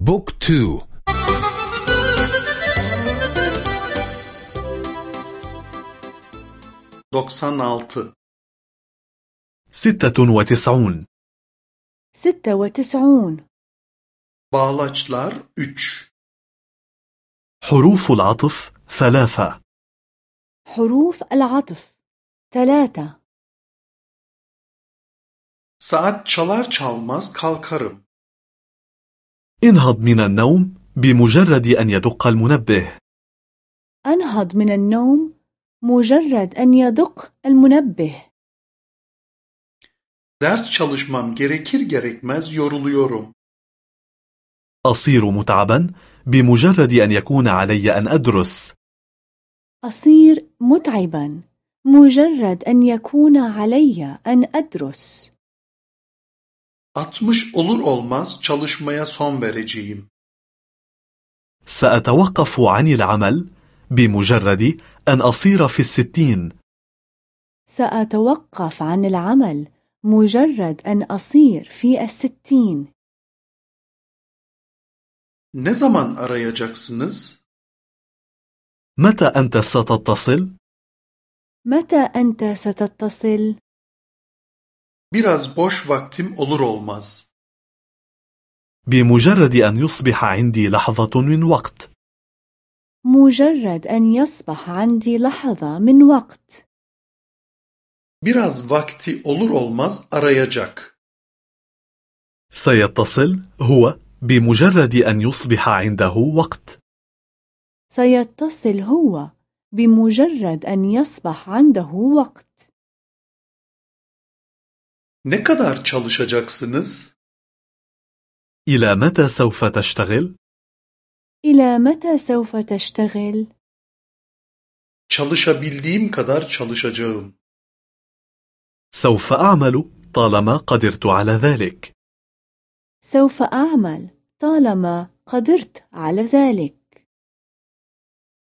بوك تو. doksan altı. ستة وتسعون. ستة وتسعون. Bağlaçlar üç. حروف العطف ثلاثة. حروف العطف ثلاثة. Saat çalar çalmaz kalkarım. انهض من النوم بمجرد أن يدق المنبه. أنهض من النوم مجرد أن يدق المنبه. ders çalışmam gerekir gerekmez yoruluyorum. أصير متعبا بمجرد أن يكون علي أن أدرس. أصير متعبا مجرد أن يكون علي أن أدرس. 60 olur olmaz çalışmaya son vereceğim سأتوقف عن العمل بمجرد أن أصير في الستين سأتوقف عن العمل مجرد أن أصير في الستين ne zaman arayacaksınız متى أنت ستتصل؟ متى أنت ستتصل؟ Biraz boş vaktim olur olmaz. بمجرد أن يصبح عندي لحظة من وقت. مجرد أن يصبح عندي لحظة من وقت. Biraz vakti olur olmaz arayacak. سيتصل هو بمجرد أن يصبح عنده وقت. سيتصل هو بمجرد أن يصبح عنده وقت. Ne kadar çalışacaksınız إلى متى سوف تشتغل؟ إلى متى سوف تشتغل؟ çalışabildiğim kadar çalışacağım سوف أعمل طالما قدرت على ذلك سوف أعمل طالما قدرت على ذلك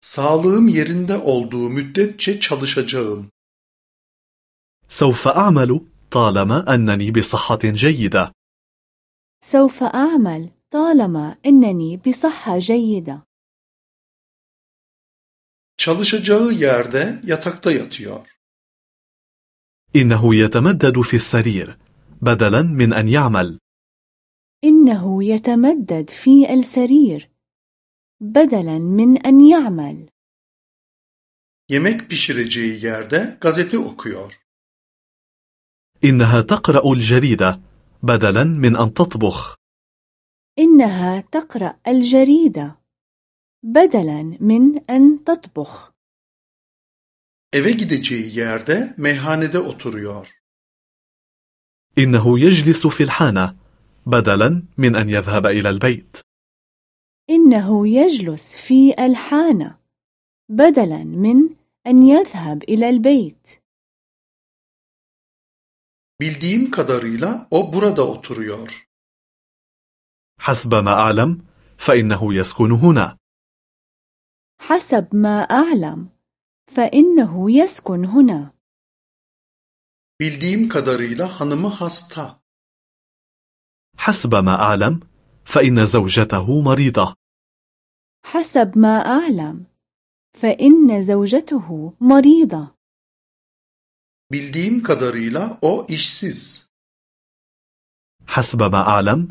sağlığım yerinde olduğu müddetçe çalışacağım سوف أعمل طالما أنني بصحة جيدة. سوف أعمل طالما أنني بصحة جيدة. Çalışacağı yerde yatakta yatıyor. إنه يتمدد في السرير بدلا من أن يعمل. إنه يتمدد في السرير بدلا من أن يعمل. Yemek pişireceği yerde gazete okuyor. إنها تقرأ الجريدة بدلا من أن تطبخ. إنها تقرأ الجريدة بدلا من أن تطبخ. Eve gideceği yerde meyhanede oturuyor. إنه يجلس في الحانة بدلا من أن يذهب إلى البيت. إنه يجلس في الحانة بدلا من أن يذهب إلى البيت. Bildiğim kadarıyla o burada oturuyor. حسب ما أعلم فإنه يسكن هنا. حسب ما أعلم فإنه يسكن هنا. Bildiğim kadarıyla hanımı hasta. حسب ما أعلم فإن زوجته مريضة. حسب ما أعلم فإن زوجته مريضة. Bildiğim kadarıyla o işsiz. حسب ما أعلم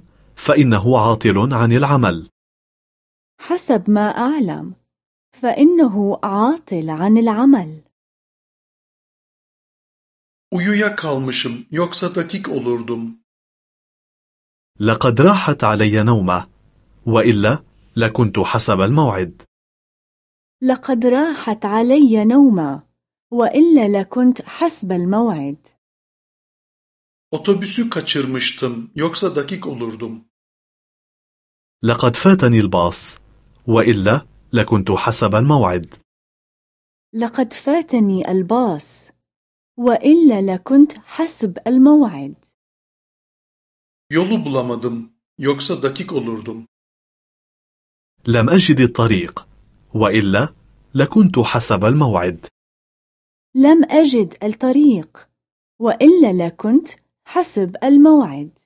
فإنه عاطل عن العمل. حسب ما أعلم فإنه عاطل عن العمل. Uyuya kalmışım yoksa dakik olurdum. لقد راحت علي نومة وإلا لكنت حسب الموعد. لقد راحت علي نومة. وإلا لكنت حسب الموعد. Otobüsü kaçırmıştım yoksa dakik olurdum. لقد فاتني الباص وإلا لكنت حسب الموعد. لقد فاتني الباص وإلا لكنت حسب الموعد. Yolu bulamadım yoksa dakik olurdum. لم أجد الطريق وإلا لكنت حسب الموعد. لم أجد الطريق وإلا لكنت حسب الموعد.